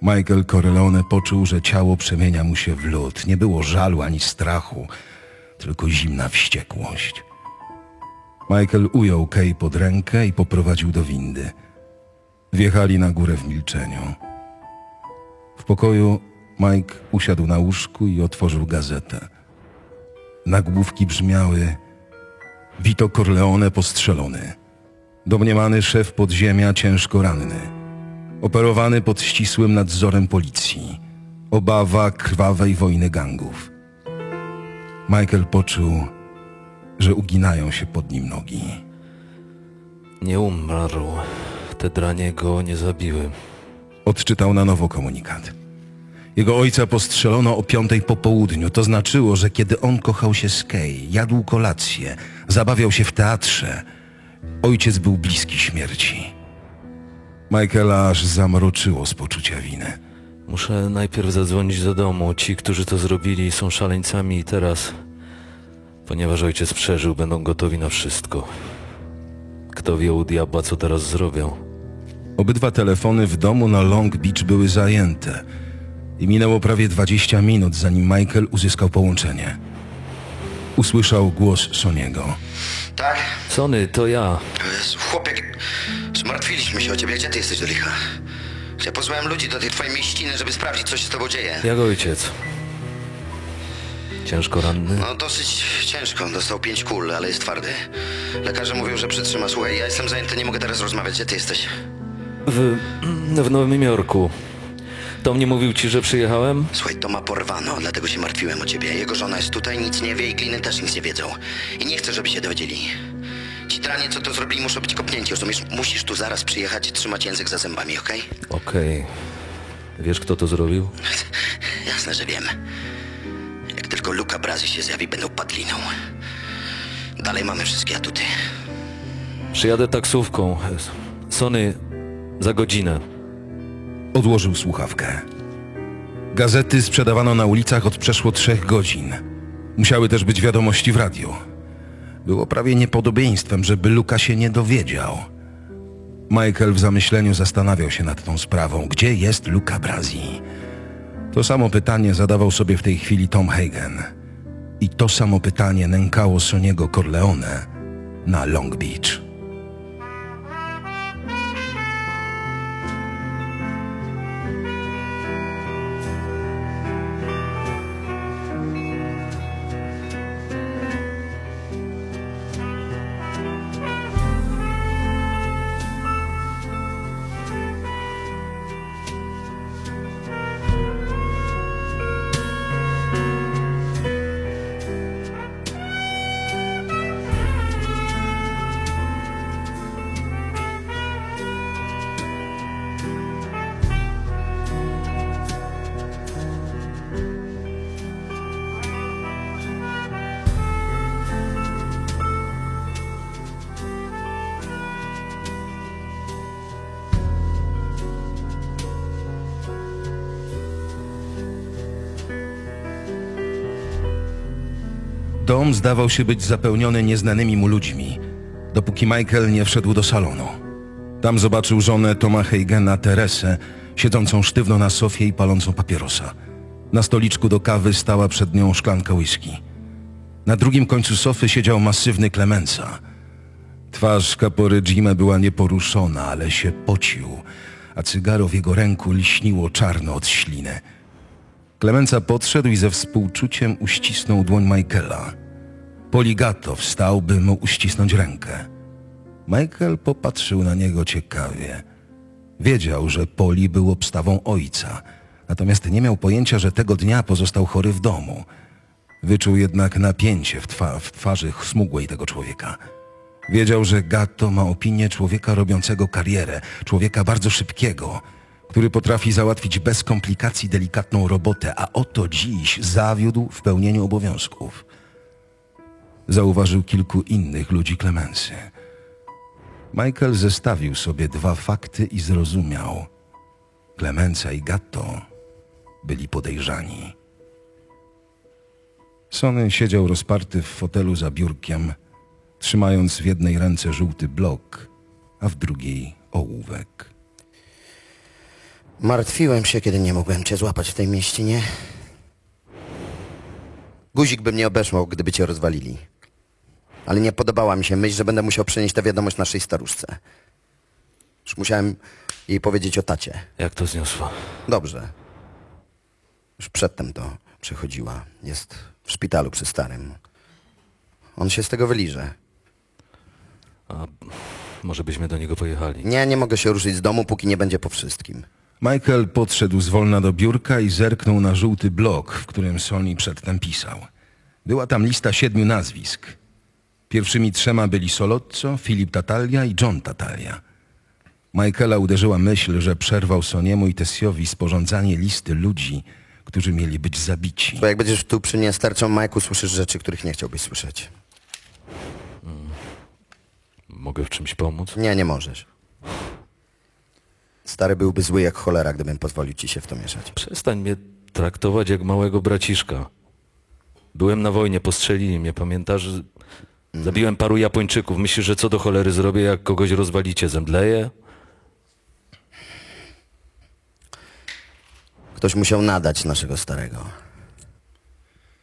Michael Corleone poczuł, że ciało przemienia mu się w lód. Nie było żalu ani strachu, tylko zimna wściekłość. Michael ujął Kay pod rękę i poprowadził do windy. Wjechali na górę w milczeniu. W pokoju Mike usiadł na łóżku i otworzył gazetę. Nagłówki brzmiały Vito Corleone postrzelony. Domniemany szef podziemia ciężko ranny. Operowany pod ścisłym nadzorem policji. Obawa krwawej wojny gangów. Michael poczuł, że uginają się pod nim nogi. Nie umarł. Te dranie go nie zabiły. Odczytał na nowo komunikat. Jego ojca postrzelono o piątej po południu. To znaczyło, że kiedy on kochał się z Kay, jadł kolację, zabawiał się w teatrze, ojciec był bliski śmierci. Michaela aż zamroczyło z poczucia winy. Muszę najpierw zadzwonić do domu. Ci, którzy to zrobili, są szaleńcami i teraz, ponieważ ojciec przeżył, będą gotowi na wszystko. Kto wie u diabła, co teraz zrobią. Obydwa telefony w domu na Long Beach były zajęte i minęło prawie 20 minut, zanim Michael uzyskał połączenie. Usłyszał głos Soniego. Tak? Sony, to ja. Chłopie, zmartwiliśmy się o ciebie. Gdzie ty jesteś do licha? Ja pozwałem ludzi do tej twojej mieściny, żeby sprawdzić, co się z tobą dzieje. Jak ojciec. Ciężko ranny? No dosyć ciężko. Dostał pięć kul, ale jest twardy. Lekarze mówią, że przytrzyma. Słuchaj, ja jestem zajęty, nie mogę teraz rozmawiać. Gdzie ty jesteś? W, w Nowym Jorku. Tom nie mówił ci, że przyjechałem? Słuchaj, Toma porwano, dlatego się martwiłem o ciebie. Jego żona jest tutaj, nic nie wie i gliny też nic nie wiedzą. I nie chcę, żeby się dowiedzieli. Ci tranie, co to zrobili, muszą być kopnięci, rozumiesz? Musisz tu zaraz przyjechać i trzymać język za zębami, okej? Okej. Wiesz, kto to zrobił? Jasne, że wiem. Jak tylko Luka Brazy się zjawi, będą padliną. Dalej mamy wszystkie atuty. Przyjadę taksówką. Sony, za godzinę. Odłożył słuchawkę. Gazety sprzedawano na ulicach od przeszło trzech godzin. Musiały też być wiadomości w radiu. Było prawie niepodobieństwem, żeby Luka się nie dowiedział. Michael w zamyśleniu zastanawiał się nad tą sprawą. Gdzie jest Luka Brazi? To samo pytanie zadawał sobie w tej chwili Tom Hagen. I to samo pytanie nękało Soniego Corleone na Long Beach. Zdawał się być zapełniony nieznanymi mu ludźmi, dopóki Michael nie wszedł do salonu. Tam zobaczył żonę Toma Heigena, Teresę, siedzącą sztywno na sofie i palącą papierosa. Na stoliczku do kawy stała przed nią szklanka whisky. Na drugim końcu sofy siedział masywny Clemenza. Twarz kapory Jima była nieporuszona, ale się pocił, a cygaro w jego ręku lśniło czarno od śliny. Klemenca podszedł i ze współczuciem uścisnął dłoń Michaela. Poligato wstał, by mu uścisnąć rękę. Michael popatrzył na niego ciekawie. Wiedział, że Poli był obstawą ojca, natomiast nie miał pojęcia, że tego dnia pozostał chory w domu. Wyczuł jednak napięcie w, twa- w twarzy smugłej tego człowieka. Wiedział, że Gatto ma opinię człowieka robiącego karierę, człowieka bardzo szybkiego, który potrafi załatwić bez komplikacji delikatną robotę, a oto dziś zawiódł w pełnieniu obowiązków. Zauważył kilku innych ludzi Klemensy. Michael zestawił sobie dwa fakty i zrozumiał. Klemenca i Gatto byli podejrzani. Sony siedział rozparty w fotelu za biurkiem, trzymając w jednej ręce żółty blok, a w drugiej ołówek. Martwiłem się, kiedy nie mogłem cię złapać w tej mieścinie. Guzik by mnie obeszłał, gdyby cię rozwalili. Ale nie podobała mi się myśl, że będę musiał przenieść tę wiadomość naszej staruszce. Już musiałem jej powiedzieć o tacie. Jak to zniosła? Dobrze. Już przedtem to przechodziła. Jest w szpitalu przy starym. On się z tego wyliże. A może byśmy do niego pojechali? Nie, nie mogę się ruszyć z domu, póki nie będzie po wszystkim. Michael podszedł zwolna do biurka i zerknął na żółty blok, w którym Sony przedtem pisał. Była tam lista siedmiu nazwisk. Pierwszymi trzema byli Solozzo, Filip Tatalia i John Tatalia. Michaela uderzyła myśl, że przerwał Soniemu i Tessiowi sporządzanie listy ludzi, którzy mieli być zabici. Bo jak będziesz tu przy mnie starczą Majku, słyszysz rzeczy, których nie chciałbyś słyszeć. Mogę w czymś pomóc? Nie, nie możesz. Stary byłby zły jak cholera, gdybym pozwolił ci się w to mieszać. Przestań mnie traktować jak małego braciszka. Byłem na wojnie, postrzelili mnie, pamiętasz? Zabiłem paru Japończyków. Myślisz, że co do cholery zrobię, jak kogoś rozwalicie? Zemdleję? Ktoś musiał nadać naszego starego.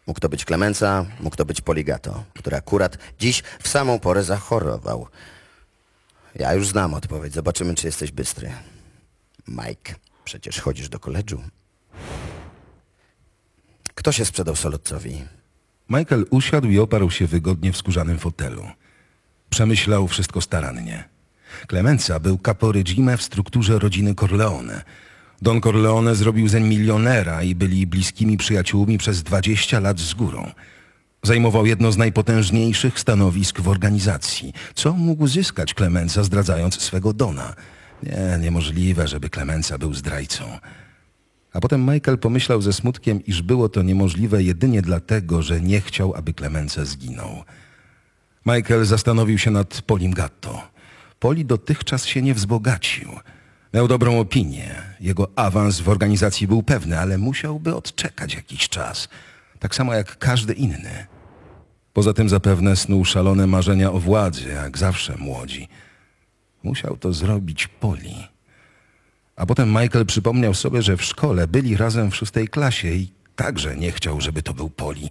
Mógł to być Klemenca, mógł to być Poligato, który akurat dziś w samą porę zachorował. Ja już znam odpowiedź. Zobaczymy, czy jesteś bystry. Mike, przecież chodzisz do koledżu. Kto się sprzedał Solotcowi? Michael usiadł i oparł się wygodnie w skórzanym fotelu. Przemyślał wszystko starannie. Clemenza był capory Jimę w strukturze rodziny Corleone. Don Corleone zrobił zeń milionera i byli bliskimi przyjaciółmi przez 20 lat z górą. Zajmował jedno z najpotężniejszych stanowisk w organizacji. Co mógł zyskać Clemenza zdradzając swego Dona? Nie, niemożliwe, żeby Clemenza był zdrajcą. A potem Michael pomyślał ze smutkiem, iż było to niemożliwe jedynie dlatego, że nie chciał, aby Clemenza zginął. Michael zastanowił się nad Polim Gatto. Poli dotychczas się nie wzbogacił. Miał dobrą opinię. Jego awans w organizacji był pewny, ale musiałby odczekać jakiś czas. Tak samo jak każdy inny. Poza tym zapewne snuł szalone marzenia o władzy, jak zawsze młodzi. Musiał to zrobić Poli. A potem Michael przypomniał sobie, że w szkole byli razem w szóstej klasie i także nie chciał, żeby to był Poli.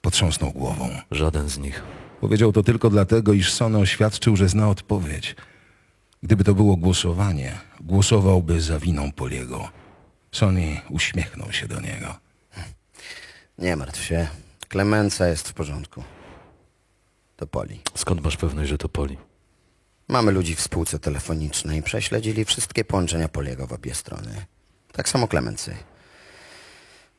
Potrząsnął głową. Żaden z nich. Powiedział to tylko dlatego, iż Sony oświadczył, że zna odpowiedź. Gdyby to było głosowanie, głosowałby za winą Poliego. Sony uśmiechnął się do niego. Nie martw się. Klemenca jest w porządku. To Poli. Skąd masz pewność, że to Poli? Mamy ludzi w spółce telefonicznej. Prześledzili wszystkie połączenia Poliego w obie strony. Tak samo Klemency.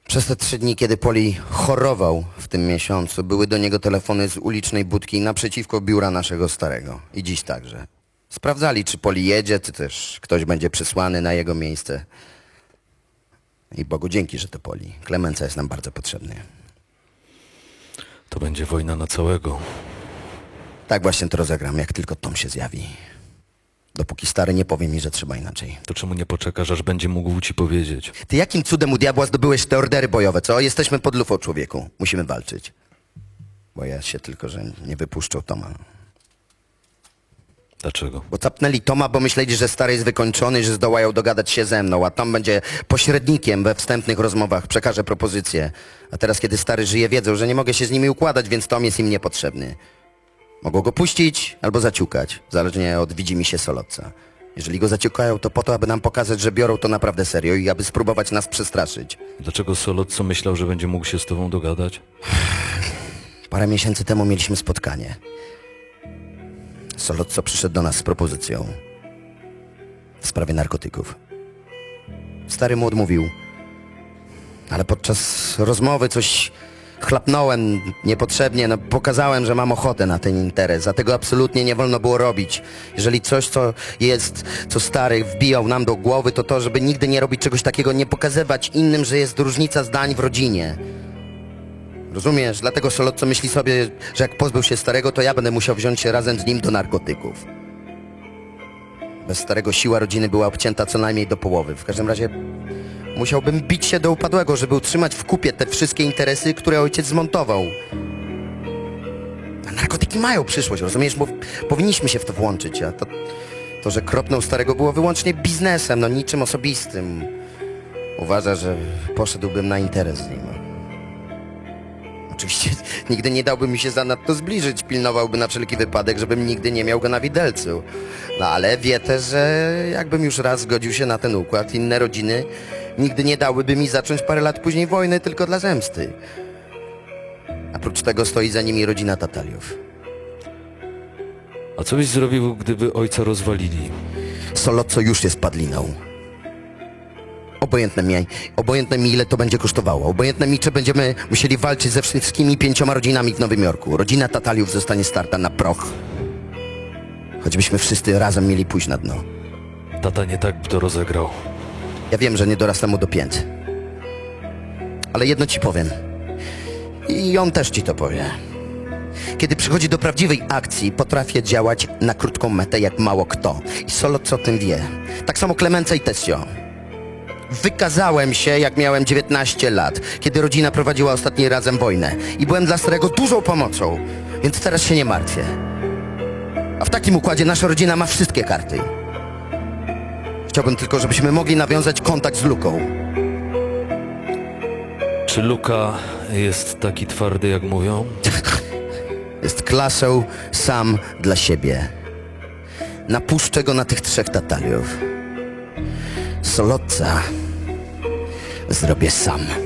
Przez te trzy dni, kiedy Poli chorował w tym miesiącu, były do niego telefony z ulicznej budki naprzeciwko biura naszego starego. I dziś także. Sprawdzali, czy Poli jedzie, czy też ktoś będzie przysłany na jego miejsce. I Bogu dzięki, że to Poli. Klemenca jest nam bardzo potrzebny. To będzie wojna na całego. Tak właśnie to rozegram, jak tylko Tom się zjawi. Dopóki stary nie powie mi, że trzeba inaczej. To czemu nie poczekasz, aż będzie mógł ci powiedzieć? Ty jakim cudem u diabła zdobyłeś te ordery bojowe, co? Jesteśmy pod lufą, człowieku. Musimy walczyć. Boję się tylko, że nie wypuszczą Toma. Dlaczego? Bo capnęli Toma, bo myśleli, że stary jest wykończony że zdołają dogadać się ze mną, a Tom będzie pośrednikiem we wstępnych rozmowach, przekaże propozycje. A teraz, kiedy stary żyje, wiedzą, że nie mogę się z nimi układać, więc Tom jest im niepotrzebny. Mogą go puścić albo zaciukać, zależnie od widzimy się solotca. Jeżeli go zaciukają, to po to, aby nam pokazać, że biorą to naprawdę serio i aby spróbować nas przestraszyć. Dlaczego Solotco myślał, że będzie mógł się z tobą dogadać? Parę miesięcy temu mieliśmy spotkanie. Solotco przyszedł do nas z propozycją w sprawie narkotyków. Stary mu odmówił, ale podczas rozmowy coś chlapnąłem niepotrzebnie, no pokazałem, że mam ochotę na ten interes, a tego absolutnie nie wolno było robić. Jeżeli coś, co jest, co stary wbijał nam do głowy, to to, żeby nigdy nie robić czegoś takiego, nie pokazywać innym, że jest różnica zdań w rodzinie. Rozumiesz? Dlatego Solotco myśli sobie, że jak pozbył się starego, to ja będę musiał wziąć się razem z nim do narkotyków. Bez starego siła rodziny była obcięta co najmniej do połowy. W każdym razie musiałbym bić się do upadłego, żeby utrzymać w kupie te wszystkie interesy, które ojciec zmontował. A narkotyki mają przyszłość, rozumiesz? Bo powinniśmy się w to włączyć, a to, to, że kropnął starego było wyłącznie biznesem, no niczym osobistym. Uważa, że poszedłbym na interes z nim. Oczywiście nigdy nie dałby mi się zanadto zbliżyć, pilnowałby na wszelki wypadek, żebym nigdy nie miał go na widelcu. No ale wie też, że jakbym już raz zgodził się na ten układ, inne rodziny nigdy nie dałyby mi zacząć parę lat później wojny tylko dla zemsty. A prócz tego stoi za nimi rodzina Tataliów. A co byś zrobił, gdyby ojca rozwalili? Solotco już jest padliną. Obojętne mi, obojętne mi ile to będzie kosztowało. Obojętne mi, czy będziemy musieli walczyć ze wszystkimi pięcioma rodzinami w Nowym Jorku. Rodzina Tataliów zostanie starta na proch. Choćbyśmy wszyscy razem mieli pójść na dno. Tata nie tak by to rozegrał. Ja wiem, że nie dorasta mu do pięt. Ale jedno ci powiem. I on też ci to powie. Kiedy przychodzi do prawdziwej akcji, potrafię działać na krótką metę jak mało kto. I Solo co o tym wie. Tak samo Clemenza i Tessio. Wykazałem się, jak miałem 19 lat, kiedy rodzina prowadziła ostatni razem wojnę. I byłem dla starego dużą pomocą, więc teraz się nie martwię. A w takim układzie nasza rodzina ma wszystkie karty. Chciałbym tylko, żebyśmy mogli nawiązać kontakt z Luką. Czy Luka jest taki twardy, jak mówią? Jest klasą sam dla siebie. Napuszczę go na tych trzech tataliów. Solotca zrobię sam.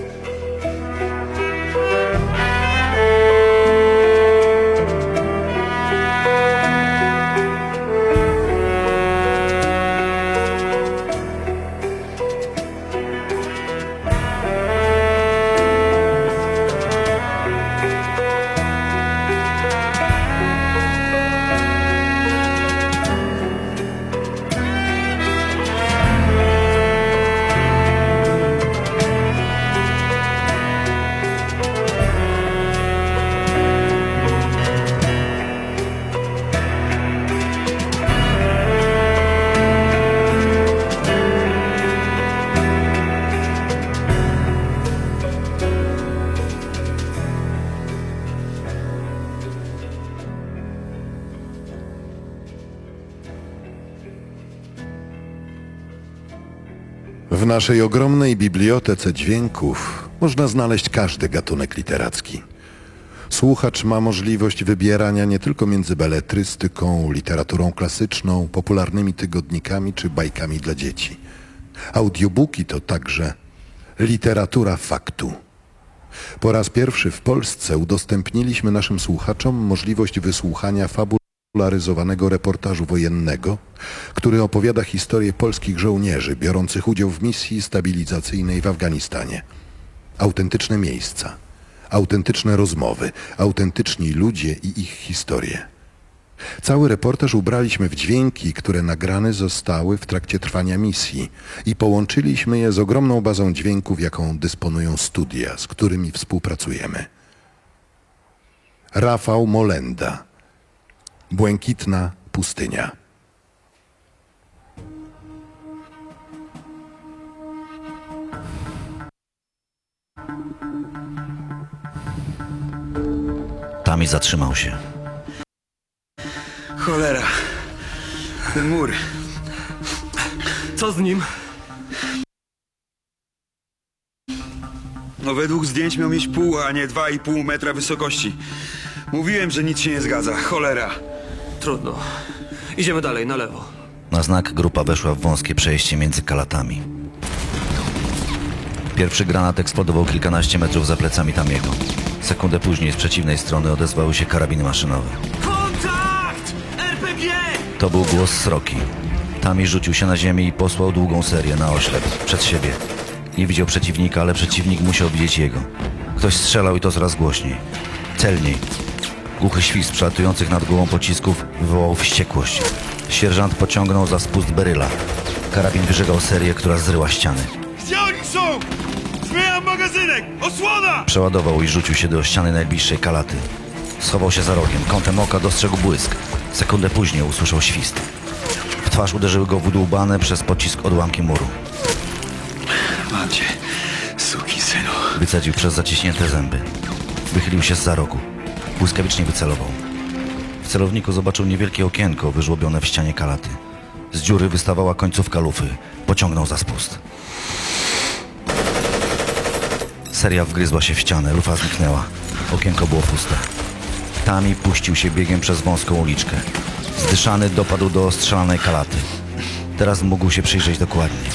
Naszej ogromnej bibliotece dźwięków można znaleźć każdy gatunek literacki. Słuchacz ma możliwość wybierania nie tylko między beletrystyką, literaturą klasyczną, popularnymi tygodnikami czy bajkami dla dzieci. Audiobooki to także literatura faktu. Po raz pierwszy w Polsce udostępniliśmy naszym słuchaczom możliwość wysłuchania fabularyzowanego reportażu wojennego, który opowiada historię polskich żołnierzy biorących udział w misji stabilizacyjnej w Afganistanie. Autentyczne miejsca, autentyczne rozmowy, autentyczni ludzie i ich historie. Cały reportaż ubraliśmy w dźwięki, które nagrane zostały w trakcie trwania misji i połączyliśmy je z ogromną bazą dźwięków, jaką dysponują studia, z którymi współpracujemy. Rafał Molenda. Błękitna pustynia. Tam Tami zatrzymał się. Cholera. Ten mur. Co z nim? No według zdjęć miał mieć pół, a nie dwa i pół metra wysokości. Mówiłem, że nic się nie zgadza. Cholera. Trudno. Idziemy dalej, na lewo. Na znak grupa weszła w wąskie przejście między kalatami. Pierwszy granat eksplodował kilkanaście metrów za plecami Tamiego. Sekundę później z przeciwnej strony odezwały się karabiny maszynowe. Kontakt! RPG! To był głos Sroki. Tami rzucił się na ziemię i posłał długą serię na oślep, przed siebie. Nie widział przeciwnika, ale przeciwnik musiał widzieć jego. Ktoś strzelał i to coraz głośniej. Celniej. Głuchy świst przelatujących nad głową pocisków wywołał wściekłość. Sierżant pociągnął za spust beryla. Karabin wyżegał serię, która zryła ściany. Gdzie oni są? Zmieniam magazynek! Osłona! Przeładował i rzucił się do ściany najbliższej kalaty. Schował się za rogiem. Kątem oka dostrzegł błysk. Sekundę później usłyszał świst. W twarz uderzyły go wydłubane przez pocisk odłamki muru. Mam cię, suki synu. Wycedził przez zaciśnięte zęby. Wychylił się z za rogu. Błyskawicznie wycelował. W celowniku zobaczył niewielkie okienko wyżłobione w ścianie kalaty. Z dziury wystawała końcówka lufy. Pociągnął za spust. Seria wgryzła się w ścianę, lufa zniknęła. Okienko było puste. Tami puścił się biegiem przez wąską uliczkę. Zdyszany dopadł do ostrzelanej kalaty. Teraz mógł się przyjrzeć dokładnie.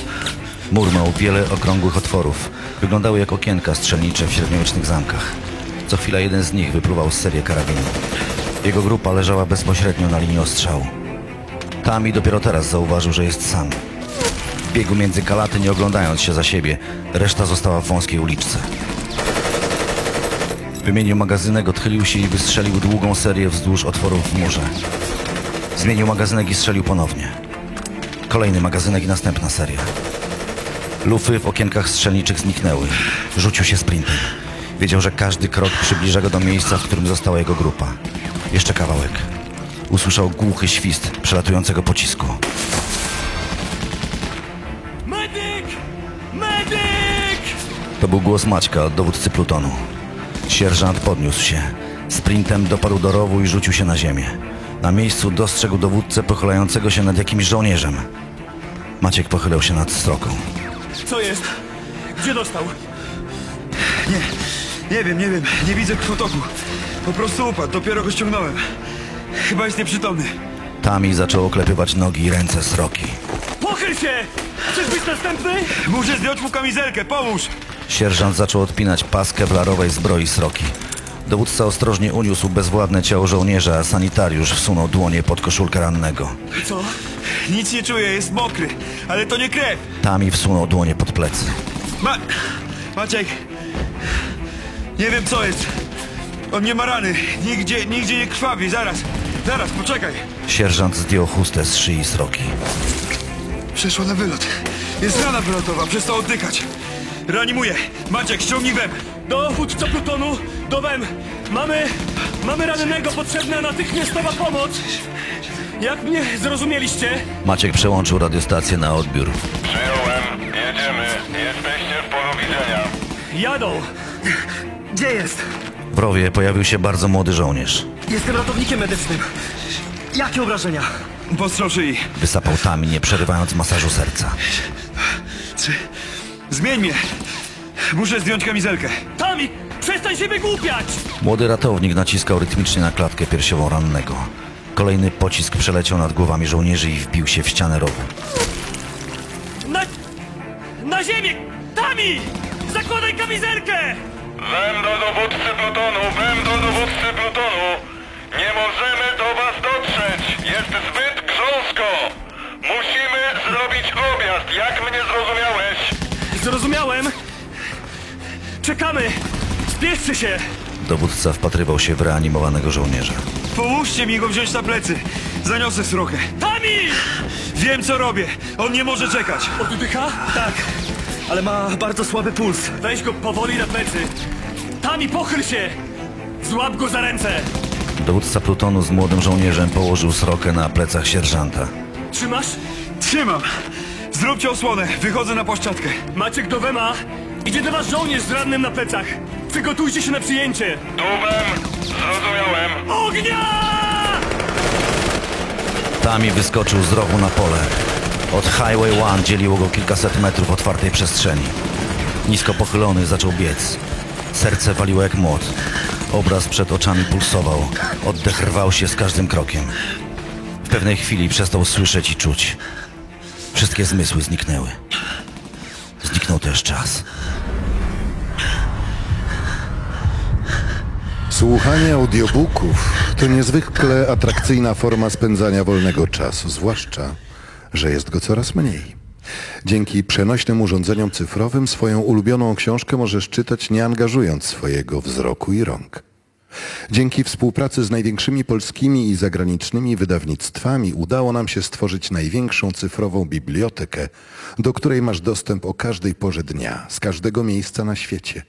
Mur miał wiele okrągłych otworów. Wyglądały jak okienka strzelnicze w średniowiecznych zamkach. Co chwila jeden z nich wypluwał z serii karabinów. Jego grupa leżała bezpośrednio na linii ostrzału. Tami dopiero teraz zauważył, że jest sam. Biegł między kalaty, nie oglądając się za siebie. Reszta została w wąskiej uliczce. Wymienił magazynek, odchylił się i wystrzelił długą serię wzdłuż otworów w murze. Zmienił magazynek i strzelił ponownie. Kolejny magazynek i następna seria. Lufy w okienkach strzelniczych zniknęły. Rzucił się sprintem. Wiedział, że każdy krok przybliża go do miejsca, w którym została jego grupa. Jeszcze kawałek. Usłyszał głuchy świst przelatującego pocisku. Medyk! Medyk! To był głos Maćka, dowódcy plutonu. Sierżant podniósł się. Sprintem dopadł do rowu i rzucił się na ziemię. Na miejscu dostrzegł dowódcę pochylającego się nad jakimś żołnierzem. Maciek pochylał się nad stroką. Co jest? Gdzie dostał? Nie, nie wiem, nie wiem. Nie widzę krwotoku. Po prostu upadł. Dopiero go ściągnąłem. Chyba jest nieprzytomny. Tami zaczął oklepywać nogi i ręce sroki. Pochyl się! Chcesz być następny? Muszę zdjąć mu kamizelkę. Pomóż! Sierżant zaczął odpinać pas kewlarowej zbroi sroki. Dowódca ostrożnie uniósł bezwładne ciało żołnierza, a sanitariusz wsunął dłonie pod koszulkę rannego. Co? Nic nie czuję, jest mokry. Ale to nie krew. Tami wsunął dłonie pod plecy. Ma... Maciek. Nie wiem co jest. On nie ma rany. Nigdzie, nigdzie nie krwawi. Zaraz. Zaraz, poczekaj. Sierżant zdjął chustę z szyi sroki. Przeszła na wylot. Jest rana wylotowa, przestał oddychać. Reanimuję. Maciek, ściągnij web. Dowódca plutonu, do WEM. Mamy... Mamy rannego, potrzebna natychmiastowa pomoc. Jak mnie zrozumieliście? Maciek przełączył radiostację na odbiór. Przyjąłem, jedziemy. Jesteście w polu widzenia. Jadą. Gdzie jest? W rowie pojawił się bardzo młody żołnierz. Jestem ratownikiem medycznym. Jakie obrażenia? Postrał szyi. Wysapał Tami, nie przerywając masażu serca. Trzy. Zmień mnie. Muszę zdjąć kamizelkę. Tami, przestań się wygłupiać! Młody ratownik naciskał rytmicznie na klatkę piersiową rannego. Kolejny pocisk przeleciał nad głowami żołnierzy i wbił się w ścianę rowu. Na... Na ziemię! Tami! Zakładaj kamizelkę! Wem do dowódcy plutonu, wem do dowódcy plutonu. Nie możemy do was dotrzeć. Jest zbyt grząsko. Musimy zrobić objazd. Jak mnie zrozumiałeś? Zrozumiałem. Czekamy. Spieszcie się. Dowódca wpatrywał się w reanimowanego żołnierza. Pomóżcie mi go wziąć na plecy. Zaniosę srokę. Tami! Wiem co robię. On nie może czekać. Oddycha? Tak. Ale ma bardzo słaby puls. Weź go powoli na plecy. Tami, pochyl się! Złap go za ręce! Dowódca plutonu z młodym żołnierzem położył srokę na plecach sierżanta. Trzymasz? Trzymam. Zróbcie osłonę. Wychodzę na płaszczatkę. Maciek do Wema. Idzie do was żołnierz z rannym na plecach. Przygotujcie się na przyjęcie. Tu wem. Zrozumiałem. Ognia! Tami wyskoczył z rowu na pole. Od Highway One dzieliło go kilkaset metrów otwartej przestrzeni. Nisko pochylony zaczął biec. Serce waliło jak młot. Obraz przed oczami pulsował. Oddech rwał się z każdym krokiem. W pewnej chwili przestał słyszeć i czuć. Wszystkie zmysły zniknęły. Zniknął też czas. Słuchanie audiobooków to niezwykle atrakcyjna forma spędzania wolnego czasu, zwłaszcza, że jest go coraz mniej. Dzięki przenośnym urządzeniom cyfrowym swoją ulubioną książkę możesz czytać nie angażując swojego wzroku i rąk. Dzięki współpracy z największymi polskimi i zagranicznymi wydawnictwami udało nam się stworzyć największą cyfrową bibliotekę, do której masz dostęp o każdej porze dnia, z każdego miejsca na świecie.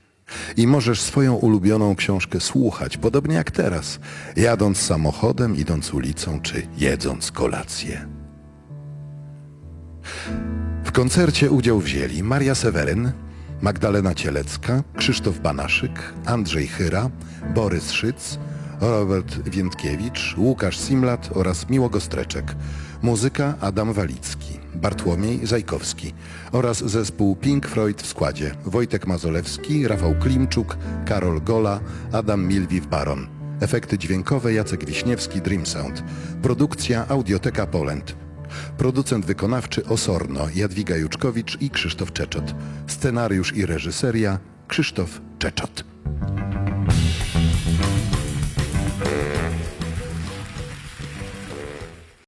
I możesz swoją ulubioną książkę słuchać, podobnie jak teraz, jadąc samochodem, idąc ulicą czy jedząc kolację. W koncercie udział wzięli Maria Seweryn, Magdalena Cielecka, Krzysztof Banaszyk, Andrzej Chyra, Borys Szyc, Robert Wientkiewicz, Łukasz Simlat oraz Miłogo Streczek. Muzyka Adam Walicki, Bartłomiej Zajkowski oraz zespół Pink Floyd w składzie Wojtek Mazolewski, Rafał Klimczuk, Karol Gola, Adam Milwiw-Baron. Efekty dźwiękowe Jacek Wiśniewski, Dream Sound. Produkcja Audioteka Poland. Producent wykonawczy Osorno, Jadwiga Juczkowicz i Krzysztof Czeczot. Scenariusz i reżyseria Krzysztof Czeczot.